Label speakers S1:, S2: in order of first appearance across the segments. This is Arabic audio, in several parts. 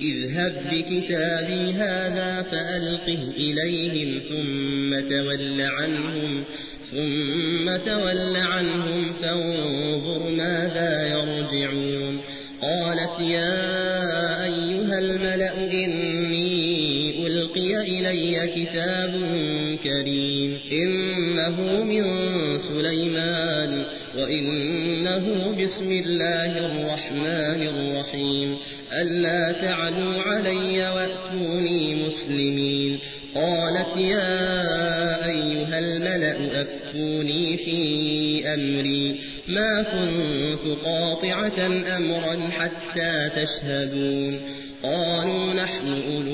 S1: اذهب بكتابي هذا فألقه إليهم ثم تول عنهم ثم تول عنهم فانظر ماذا يرجعون. قالت يا أيها الملأ إني ألقي إلي كتاب كريم. إنه من سليمان وإنه بسم الله الرحمن الرحيم. ألا تعلوا علي وأتوني مسلمين. قالت يا أيها الملأ أفتوني في أمري. ما كنت قاطعة أمرا حتى تشهدون. قالوا نحن أولو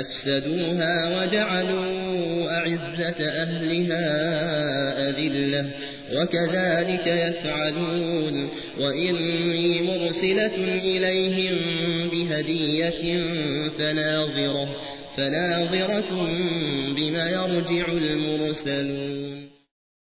S1: أفسدوها وجعلوا أعزة أهلها أذلة وكذلك يفعلون. وإني مرسلة إليهم بهدية فناظرة, فناظرة بما يرجع المرسلون.